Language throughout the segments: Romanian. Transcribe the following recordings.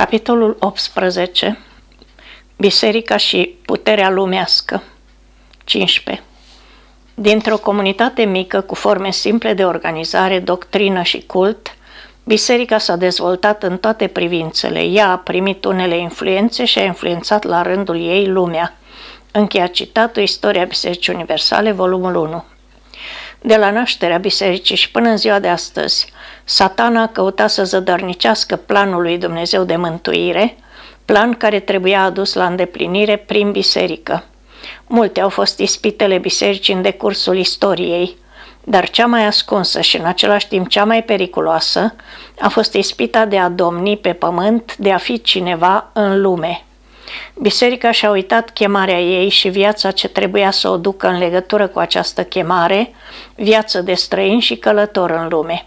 Capitolul 18 Biserica și puterea lumească 15. Dintr-o comunitate mică cu forme simple de organizare, doctrină și cult, biserica s-a dezvoltat în toate privințele. Ea a primit unele influențe și a influențat la rândul ei lumea. Încheia citatul Istoria Bisericii Universale, volumul 1. De la nașterea bisericii și până în ziua de astăzi, satana a căutat să zădărnicească planul lui Dumnezeu de mântuire, plan care trebuia adus la îndeplinire prin biserică. Multe au fost ispitele bisericii în decursul istoriei, dar cea mai ascunsă și în același timp cea mai periculoasă a fost ispita de a domni pe pământ, de a fi cineva în lume. Biserica și-a uitat chemarea ei și viața ce trebuia să o ducă în legătură cu această chemare, viață de străin și călător în lume.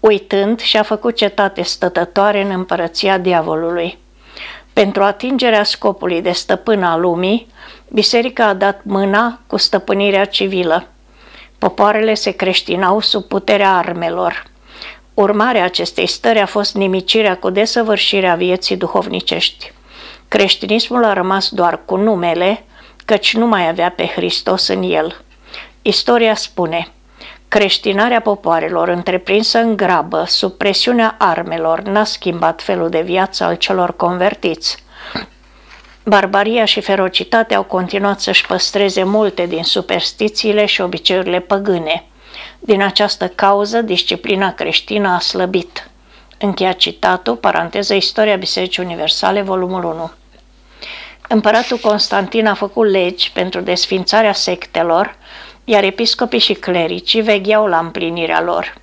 Uitând, și-a făcut cetate stătătoare în împărăția diavolului. Pentru atingerea scopului de stăpân al lumii, biserica a dat mâna cu stăpânirea civilă. Popoarele se creștinau sub puterea armelor. Urmarea acestei stări a fost nimicirea cu desăvârșirea vieții duhovnicești. Creștinismul a rămas doar cu numele, căci nu mai avea pe Hristos în el. Istoria spune, creștinarea popoarelor întreprinsă în grabă, sub presiunea armelor, n-a schimbat felul de viață al celor convertiți. Barbaria și ferocitatea au continuat să-și păstreze multe din superstițiile și obiceiurile păgâne. Din această cauză, disciplina creștină a slăbit. Încheia citatul, paranteză Istoria Bisericii Universale, volumul 1. Împăratul Constantin a făcut legi pentru desfințarea sectelor, iar episcopii și clericii vegheau la împlinirea lor.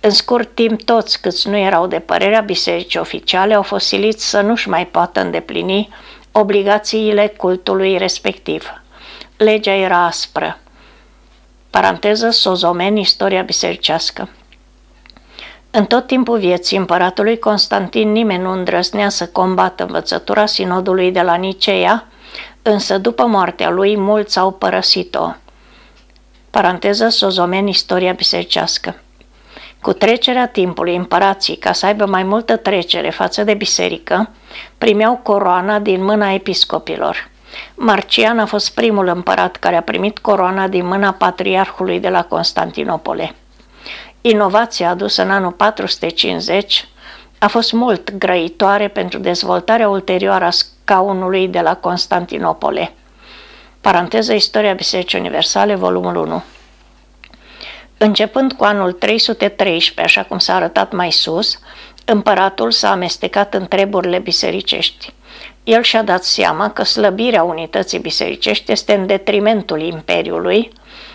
În scurt timp, toți câți nu erau de părerea bisericii oficiale au fost siliți să nu-și mai poată îndeplini obligațiile cultului respectiv. Legea era aspră. Paranteză, Sozomen, istoria bisericească. În tot timpul vieții împăratului Constantin nimeni nu îndrăznea să combată învățătura sinodului de la Nicea, însă după moartea lui mulți au părăsit-o. Paranteză Sozomen, istoria bisericească. Cu trecerea timpului, împărații, ca să aibă mai multă trecere față de biserică, primeau coroana din mâna episcopilor. Marcian a fost primul împărat care a primit coroana din mâna patriarhului de la Constantinopole. Inovația adusă în anul 450 a fost mult grăitoare pentru dezvoltarea ulterioară a scaunului de la Constantinopole. Paranteză Istoria Bisericii Universale, volumul 1. Începând cu anul 313, așa cum s-a arătat mai sus, împăratul s-a amestecat în treburile bisericești. El și-a dat seama că slăbirea unității bisericești este în detrimentul imperiului,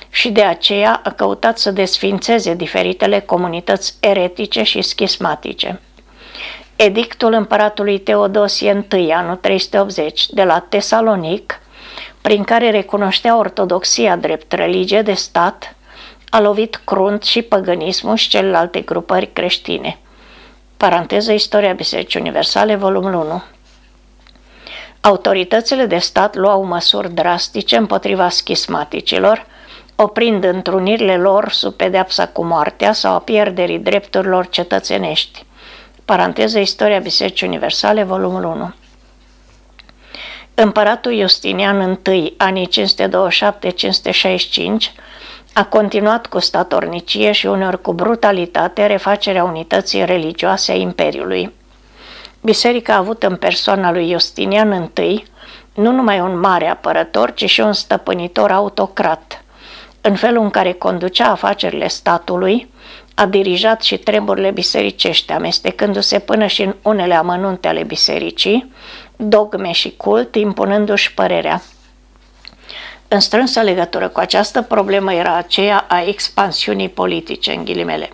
și de aceea a căutat să desfințeze diferitele comunități eretice și schismatice. Edictul împăratului Teodosie I, anul 380, de la Tesalonic, prin care recunoștea ortodoxia drept religie de stat, a lovit crunt și păgânismul și celelalte grupări creștine. Paranteză Istoria Bisericii Universale, volumul 1. Autoritățile de stat luau măsuri drastice împotriva schismaticilor, oprind întrunirile lor sub pedeapsa cu moartea sau a pierderii drepturilor cetățenești. Paranteză Istoria Bisericii Universale, volumul 1. Împăratul Justinian Și, anii 527-565, a continuat cu statornicie și uneori cu brutalitate refacerea unității religioase a Imperiului. Biserica a avut în persoana lui Justinian I nu numai un mare apărător, ci și un stăpânitor autocrat – în felul în care conducea afacerile statului, a dirijat și treburile bisericești, amestecându-se până și în unele amănunte ale bisericii, dogme și cult, impunându-și părerea. În strânsă legătură cu această problemă era aceea a expansiunii politice, în ghilimele.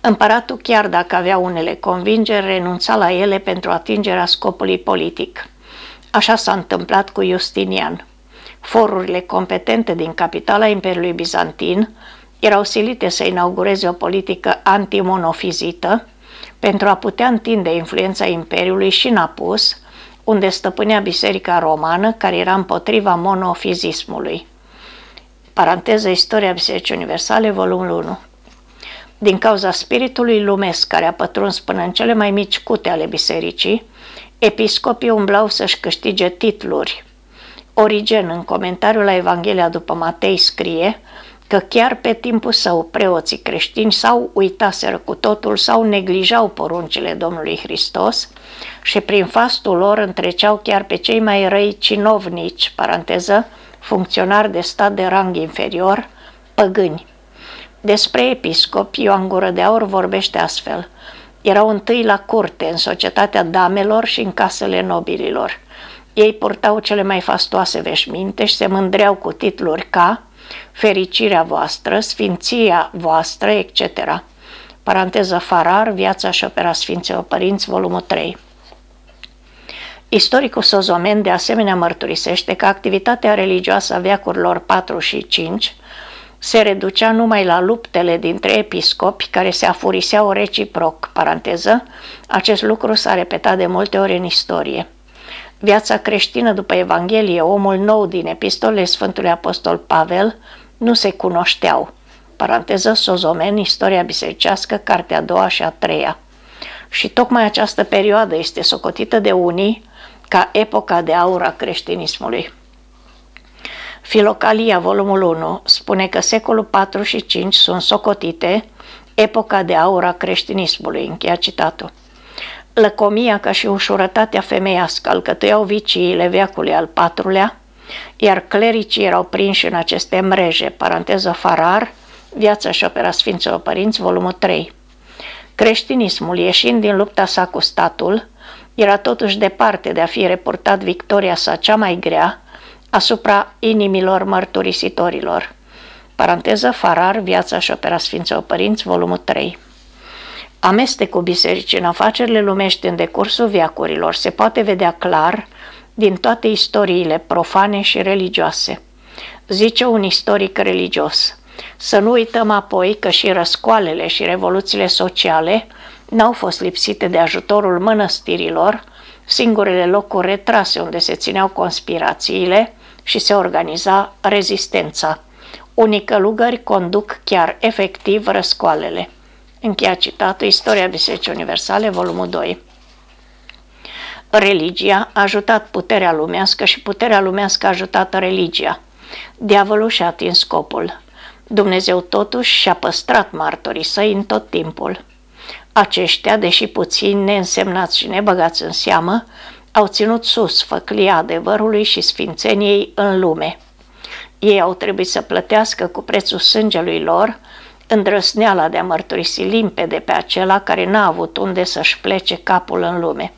Împăratul, chiar dacă avea unele convingeri, renunța la ele pentru atingerea scopului politic. Așa s-a întâmplat cu Justinian. Forurile competente din capitala Imperiului Bizantin erau silite să inaugureze o politică antimonofizită pentru a putea întinde influența Imperiului și în apus, unde stăpânea Biserica Romană, care era împotriva monofizismului. Paranteză Istoria Bisericii Universale, volumul 1. Din cauza spiritului lumesc care a pătruns până în cele mai mici cute ale bisericii, episcopii umblau să-și câștige titluri. Origen, în comentariul la Evanghelia după Matei, scrie că chiar pe timpul său preoții creștini sau uitaseră cu totul sau neglijau poruncile Domnului Hristos și prin fastul lor întreceau chiar pe cei mai răi cinovnici, paranteză, funcționari de stat de rang inferior, păgâni. Despre episcop, Ioan Gură de Aur vorbește astfel. Erau întâi la curte, în societatea damelor și în casele nobililor. Ei purtau cele mai fastoase veșminte și se mândreau cu titluri ca fericirea voastră, sfinția voastră, etc. Paranteză Farar, Viața și opera Sfinților Părinți, volumul 3. Istoricul Sozomen de asemenea mărturisește că activitatea religioasă a veacurilor 4 și 5 se reducea numai la luptele dintre episcopi care se afuriseau reciproc, paranteză, acest lucru s-a repetat de multe ori în istorie. Viața creștină după Evanghelie, omul nou din epistolele Sfântului Apostol Pavel, nu se cunoșteau. Paranteză Sozomen, Istoria bisericească, cartea a doua și a treia. Și tocmai această perioadă este socotită de unii ca epoca de aur a creștinismului. Filocalia, volumul 1, spune că secolul 4 și 5 sunt socotite epoca de aur a creștinismului, încheia citatul. Lăcomia ca și ușurătatea femeiască alcătuiau viciile veacului al patrulea, iar clericii erau prinși în aceste mreje, paranteză Farar, Viața și șopera Sfinților Părinți, volumul 3. Creștinismul, ieșind din lupta sa cu statul, era totuși departe de a fi reportat victoria sa cea mai grea asupra inimilor mărturisitorilor. Paranteză Farar, Viața și șopera Sfinților Părinți, volumul 3. Amestecul bisericii în afacerile lumești în decursul viacurilor se poate vedea clar din toate istoriile profane și religioase. Zice un istoric religios. Să nu uităm apoi că și răscoalele și revoluțiile sociale n-au fost lipsite de ajutorul mănăstirilor, singurele locuri retrase unde se țineau conspirațiile și se organiza rezistența. Unii călugări conduc chiar efectiv răscoalele. Încheia citatul Istoria Bisericii Universale, volumul 2. Religia a ajutat puterea lumească și puterea lumească a ajutat religia. Diavolul și-a atins scopul. Dumnezeu totuși și-a păstrat martorii săi în tot timpul. Aceștia, deși puțini, neînsemnați și nebăgați în seamă, au ținut sus făclia adevărului și sfințeniei în lume. Ei au trebuit să plătească cu prețul sângelui lor îndrăsneala de a mărturisi limpede pe acela care n-a avut unde să-și plece capul în lume.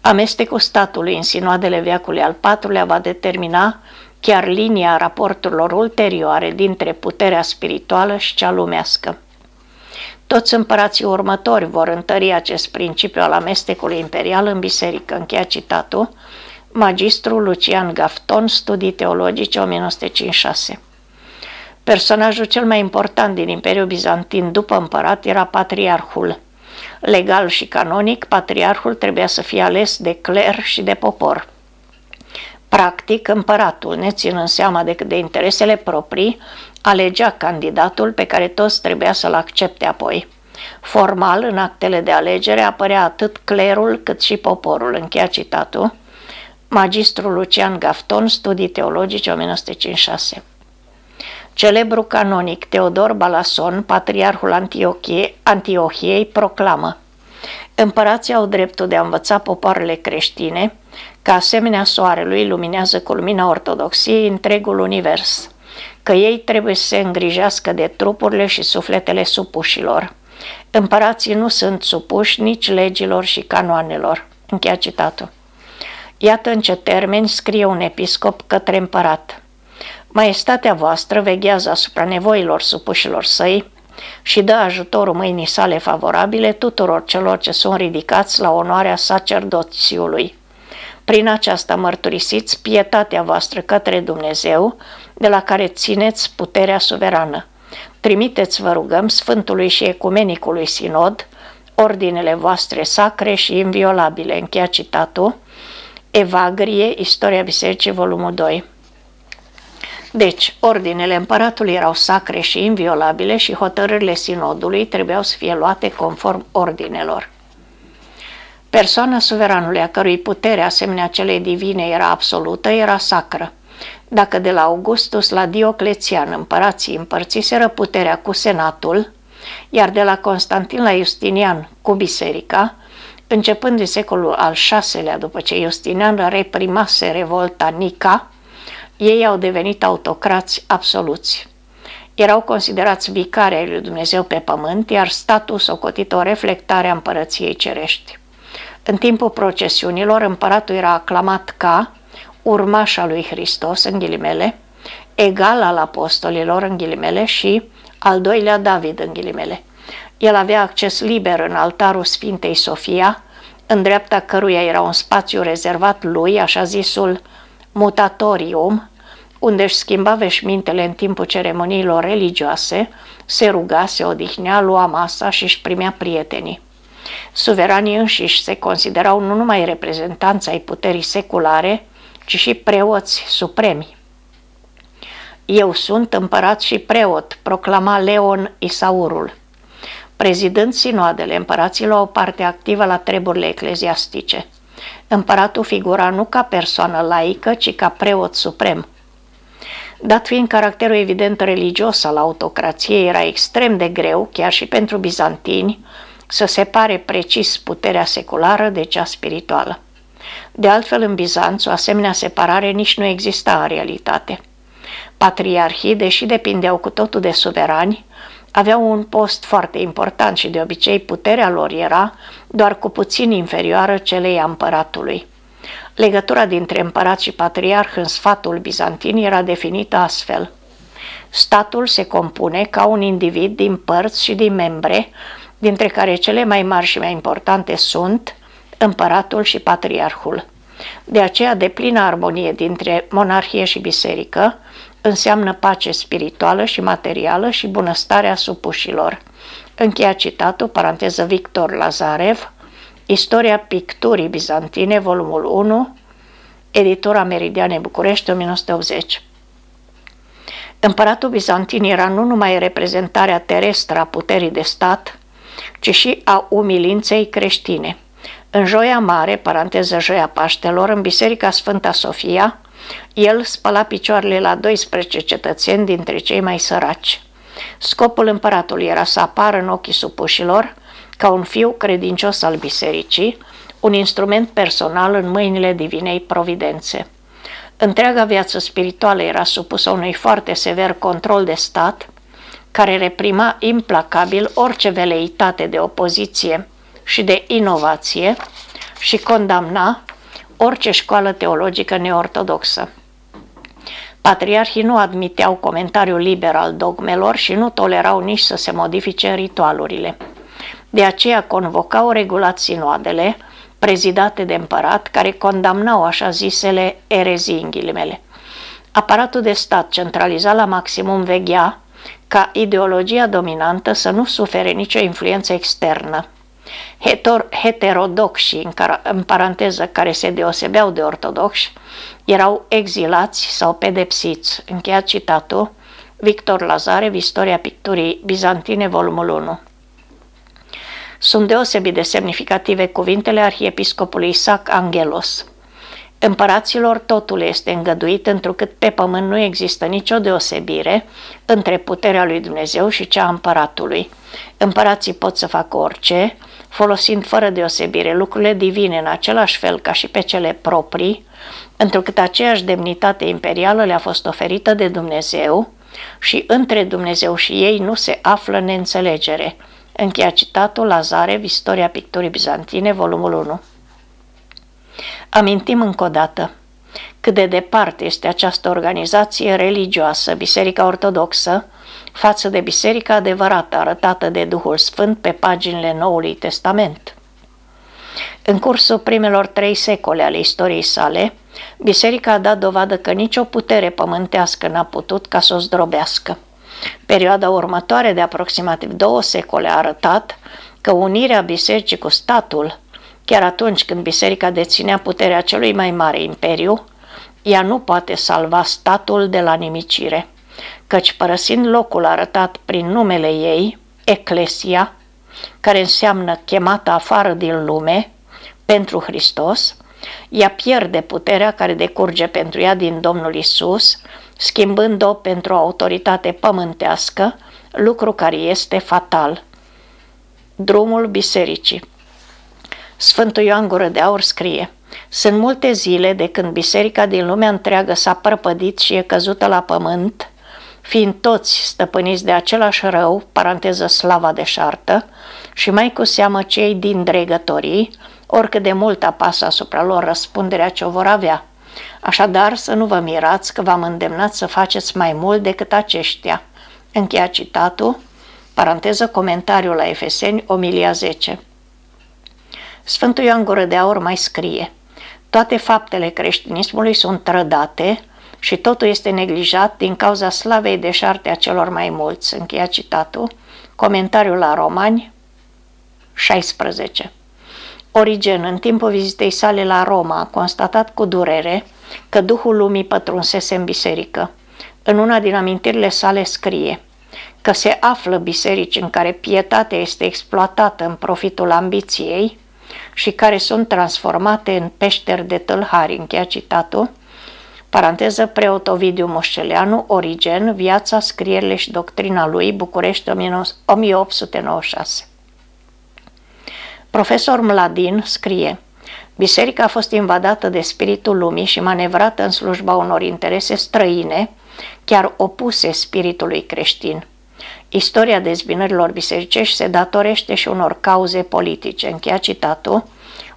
Amestecul statului în sinoadele veacului al patrulea va determina chiar linia raporturilor ulterioare dintre puterea spirituală și cea lumească. Toți împărații următori vor întări acest principiu al amestecului imperial în biserică, încheia citatul, magistrul Lucian Gafton, Studii Teologice 1956. Personajul cel mai important din Imperiul Bizantin după împărat era patriarhul. Legal și canonic, patriarhul trebuia să fie ales de cler și de popor. Practic, împăratul, neținând seama decât de interesele proprii, alegea candidatul pe care toți trebuia să-l accepte apoi. Formal, în actele de alegere, apărea atât clerul cât și poporul, încheia citatul, Magistrul Lucian Gafton, Studii Teologice, 1956. Celebru canonic Teodor Balason, patriarhul Antiochiei, Antiohiei, proclamă Împărații au dreptul de a învăța popoarele creștine că asemenea soarelui luminează cu lumina ortodoxiei întregul univers, că ei trebuie să se îngrijească de trupurile și sufletele supușilor. Împărații nu sunt supuși nici legilor și canoanelor. Încheia citatul. Iată în ce termeni scrie un episcop către împărat. Maestatea voastră veghează asupra nevoilor supușilor săi și dă ajutorul mâinii sale favorabile tuturor celor ce sunt ridicați la onoarea sacerdoțiului. Prin aceasta mărturisiți pietatea voastră către Dumnezeu, de la care țineți puterea suverană. Trimiteți, vă rugăm, Sfântului și Ecumenicului Sinod, ordinele voastre sacre și inviolabile. Încheia citatul. Evagrie, Istoria Bisericii, volumul 2. Deci, ordinele împăratului erau sacre și inviolabile și hotărârile sinodului trebuiau să fie luate conform ordinelor. Persoana suveranului, a cărui putere, asemenea celei divine, era absolută, era sacră. Dacă de la Augustus la Dioclețian împărații împărțiseră puterea cu senatul, iar de la Constantin la Justinian cu biserica, începând din secolul al VI-lea, după ce Justinian reprimase revolta Nica, ei au devenit autocrați absoluți. Erau considerați vicari ai lui Dumnezeu pe pământ, iar statul socotit o reflectare a împărăției cerești. În timpul procesiunilor, împăratul era aclamat ca urmașa lui Hristos, în ghilimele, egal al apostolilor, în ghilimele, și al doilea David, în ghilimele. El avea acces liber în altarul Sfintei Sofia, în dreapta căruia era un spațiu rezervat lui, așa zisul mutatorium, unde își schimba veșmintele în timpul ceremoniilor religioase, se ruga, se odihnea, lua masa și își primea prietenii. Suveranii înșiși se considerau nu numai reprezentanți ai puterii seculare, ci și preoți supremi. Eu sunt împărat și preot, proclama Leon Isaurul. Prezidând sinoadele, împărații luau parte activă la treburile ecleziastice. Împăratul figura nu ca persoană laică, ci ca preot suprem. Dat fiind caracterul evident religios al autocrației, era extrem de greu, chiar și pentru bizantini, să separe precis puterea seculară de cea spirituală. De altfel, în Bizanț, o asemenea separare nici nu exista în realitate. Patriarhii, deși depindeau cu totul de suverani, aveau un post foarte important și de obicei puterea lor era doar cu puțin inferioară celei a împăratului. Legătura dintre împărat și patriarh în sfatul bizantin era definită astfel. Statul se compune ca un individ din părți și din membre, dintre care cele mai mari și mai importante sunt împăratul și patriarhul. De aceea, de plină armonie dintre monarhie și biserică înseamnă pace spirituală și materială și bunăstarea supușilor. Încheia citatul, paranteză Victor Lazarev, Istoria picturii bizantine, volumul 1, editura Meridiane București, 1980. Împăratul bizantin era nu numai reprezentarea terestră a puterii de stat, ci și a umilinței creștine. În Joia Mare, paranteză Joia Paștelor, în Biserica Sfânta Sofia, el spăla picioarele la 12 cetățeni dintre cei mai săraci. Scopul împăratului era să apară în ochii supușilor ca un fiu credincios al bisericii, un instrument personal în mâinile divinei providențe. Întreaga viață spirituală era supusă unui foarte sever control de stat, care reprima implacabil orice veleitate de opoziție și de inovație și condamna orice școală teologică neortodoxă. Patriarhii nu admiteau comentariul liber al dogmelor și nu tolerau nici să se modifice ritualurile. De aceea convocau regulat sinoadele, prezidate de împărat, care condamnau așa zisele erezii în ghilimele. Aparatul de stat centralizat la maximum veghea ca ideologia dominantă să nu sufere nicio influență externă. Heter- heterodoxi, în, car- în paranteză, care se deosebeau de ortodoxi, erau exilați sau pedepsiți. Încheiat citatul, Victor Lazarev, Istoria picturii bizantine, volumul 1. Sunt deosebit de semnificative cuvintele arhiepiscopului Isaac Angelos. Împăraților totul este îngăduit întrucât pe pământ nu există nicio deosebire între puterea lui Dumnezeu și cea a împăratului. Împărații pot să facă orice, folosind fără deosebire lucrurile divine în același fel ca și pe cele proprii, întrucât aceeași demnitate imperială le-a fost oferită de Dumnezeu și între Dumnezeu și ei nu se află neînțelegere. Încheia citatul Lazarev, Istoria picturii bizantine, volumul 1. Amintim încă o dată cât de departe este această organizație religioasă, Biserica Ortodoxă, față de biserica adevărată arătată de Duhul Sfânt pe paginile Noului Testament. În cursul primelor trei secole ale istoriei sale, biserica a dat dovadă că nicio putere pământească n-a putut ca să o zdrobească. Perioada următoare de aproximativ două secole a arătat că unirea bisericii cu statul, chiar atunci când biserica deținea puterea celui mai mare imperiu, ea nu poate salva statul de la nimicire, căci părăsind locul arătat prin numele ei, Eclesia, care înseamnă chemată afară din lume, pentru Hristos, ea pierde puterea care decurge pentru ea din Domnul Isus, schimbând-o pentru o autoritate pământească, lucru care este fatal. Drumul bisericii Sfântul Ioan Gură de Aur scrie Sunt multe zile de când biserica din lumea întreagă s-a prăpădit și e căzută la pământ, fiind toți stăpâniți de același rău, paranteză slava deșartă, și mai cu seamă cei din dregătorii, oricât de mult apasă asupra lor răspunderea ce o vor avea. Așadar, să nu vă mirați că v-am îndemnat să faceți mai mult decât aceștia. Încheia citatul, paranteză comentariul la Efeseni, omilia 10. Sfântul Ioan Gură de Aur mai scrie Toate faptele creștinismului sunt trădate și totul este neglijat din cauza slavei deșarte a celor mai mulți. Încheia citatul, comentariul la Romani 16. Origen, în timpul vizitei sale la Roma, a constatat cu durere că Duhul Lumii pătrunsese în biserică. În una din amintirile sale scrie că se află biserici în care pietatea este exploatată în profitul ambiției și care sunt transformate în peșteri de tâlhari, încheia citatul, paranteză preot Ovidiu Moșceleanu, Origen, viața, scrierile și doctrina lui, București 1896. Profesor Mladin scrie Biserica a fost invadată de spiritul lumii și manevrată în slujba unor interese străine, chiar opuse spiritului creștin. Istoria dezbinărilor bisericești se datorește și unor cauze politice. Încheia citatul,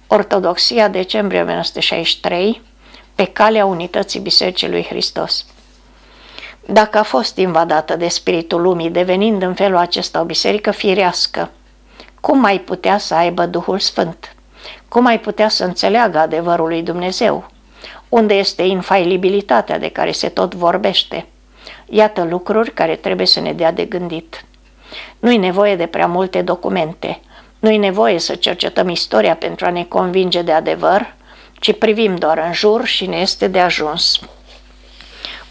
Ortodoxia, decembrie 1963, pe calea unității Bisericii lui Hristos. Dacă a fost invadată de spiritul lumii, devenind în felul acesta o biserică firească, cum mai putea să aibă Duhul Sfânt? Cum mai putea să înțeleagă adevărul lui Dumnezeu? Unde este infailibilitatea de care se tot vorbește? Iată lucruri care trebuie să ne dea de gândit. Nu-i nevoie de prea multe documente, nu-i nevoie să cercetăm istoria pentru a ne convinge de adevăr, ci privim doar în jur și ne este de ajuns.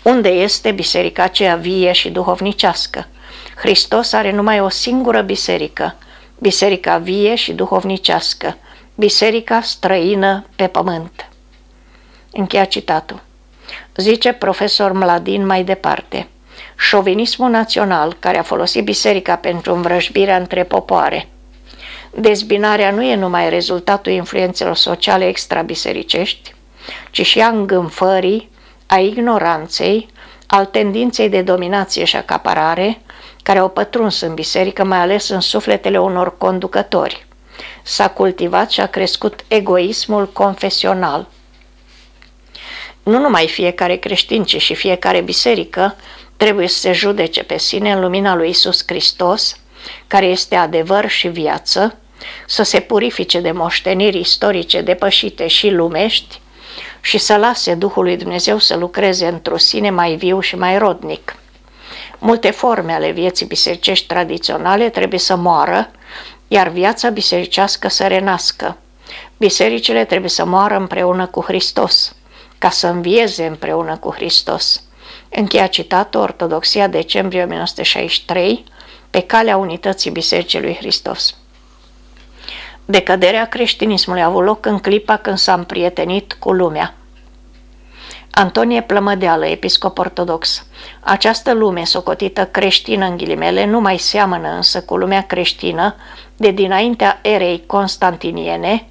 Unde este biserica aceea vie și duhovnicească? Hristos are numai o singură biserică, biserica vie și duhovnicească, biserica străină pe pământ. Încheia citatul. Zice profesor Mladin mai departe. Șovinismul național, care a folosit biserica pentru învrăjbirea între popoare. Dezbinarea nu e numai rezultatul influențelor sociale extrabisericești, ci și a îngânfării, a ignoranței, al tendinței de dominație și acaparare, care au pătruns în biserică, mai ales în sufletele unor conducători. S-a cultivat și a crescut egoismul confesional. Nu numai fiecare creștin, ci și fiecare biserică trebuie să se judece pe sine în lumina lui Isus Hristos, care este adevăr și viață, să se purifice de moșteniri istorice depășite și lumești și să lase Duhul lui Dumnezeu să lucreze într-o sine mai viu și mai rodnic. Multe forme ale vieții bisericești tradiționale trebuie să moară, iar viața bisericească să renască. Bisericile trebuie să moară împreună cu Hristos, ca să învieze împreună cu Hristos. Încheia citatul Ortodoxia decembrie 1963 pe calea unității Bisericii lui Hristos. Decăderea creștinismului a avut loc în clipa când s-a împrietenit cu lumea. Antonie Plămădeală, episcop ortodox. Această lume socotită creștină în ghilimele nu mai seamănă însă cu lumea creștină de dinaintea erei constantiniene,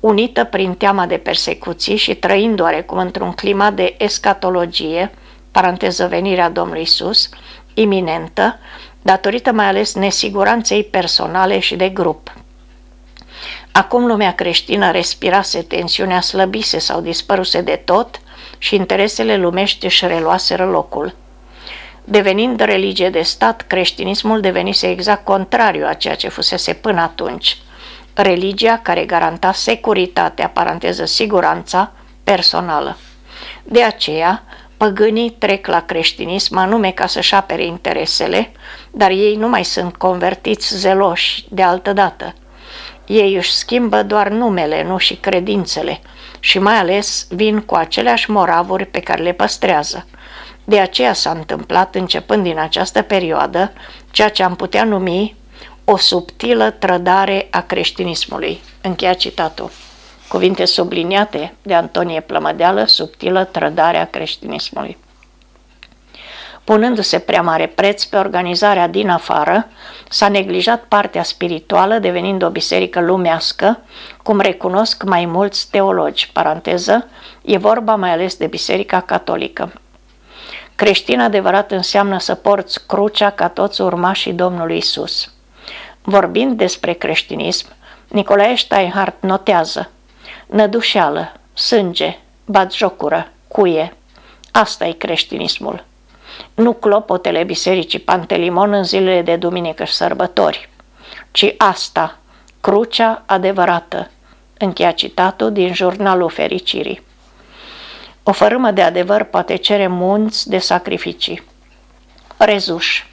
unită prin teama de persecuții și trăind oarecum într-un climat de escatologie, paranteză venirea Domnului Isus, iminentă, datorită mai ales nesiguranței personale și de grup. Acum lumea creștină respirase, tensiunea slăbise sau dispăruse de tot și interesele lumești își reluaseră locul. Devenind religie de stat, creștinismul devenise exact contrariu a ceea ce fusese până atunci. Religia care garanta securitatea, paranteză siguranța, personală. De aceea, păgânii trec la creștinism anume ca să-și apere interesele, dar ei nu mai sunt convertiți zeloși de altă dată – Ei își schimbă doar numele, nu și credințele, și mai ales vin cu aceleași moravuri pe care le păstrează. De aceea s-a întâmplat, începând din această perioadă, ceea ce am putea numi o subtilă trădare a creștinismului. Încheia citatul. Cuvinte subliniate de Antonie Plămădeală, subtilă trădare a creștinismului. Punându-se prea mare preț pe organizarea din afară, s-a neglijat partea spirituală, devenind o biserică lumească, cum recunosc mai mulți teologi. Paranteză, e vorba mai ales de biserica catolică. Creștin adevărat înseamnă să porți crucea ca toți urmașii Domnului Isus. Vorbind despre creștinism, Nicolae Steinhardt notează Nădușeală, sânge, batjocură, cuie. Asta e creștinismul. Nu clopotele bisericii Pantelimon în zilele de duminică și sărbători, ci asta, crucea adevărată. Încheia citatul din jurnalul fericirii. O fărâmă de adevăr poate cere munți de sacrificii. Rezuș.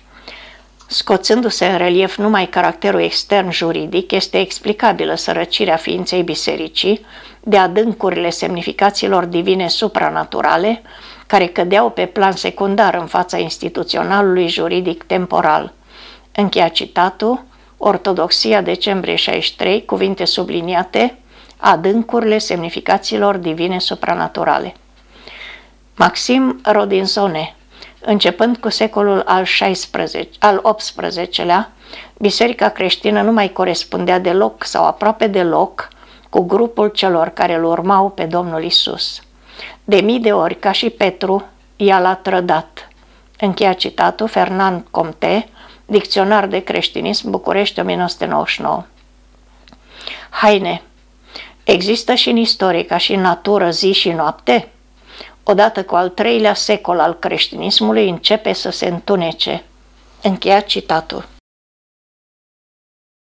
Scoțându-se în relief numai caracterul extern juridic, este explicabilă sărăcirea ființei bisericii de adâncurile semnificațiilor divine supranaturale care cădeau pe plan secundar în fața instituționalului juridic temporal. Încheia citatul, Ortodoxia decembrie 63, cuvinte subliniate, adâncurile semnificațiilor divine supranaturale. Maxim Rodinsone, începând cu secolul al, XVI, al XVIII-lea, biserica creștină nu mai corespundea deloc sau aproape deloc cu grupul celor care îl urmau pe Domnul Isus. De mii de ori, ca și Petru, ea l-a trădat. Încheia citatul Fernand Comte, Dicționar de creștinism, București, 1999. Haine. Există și în istorie, ca și în natură, zi și noapte? Odată cu al treilea secol al creștinismului începe să se întunece. Încheia citatul.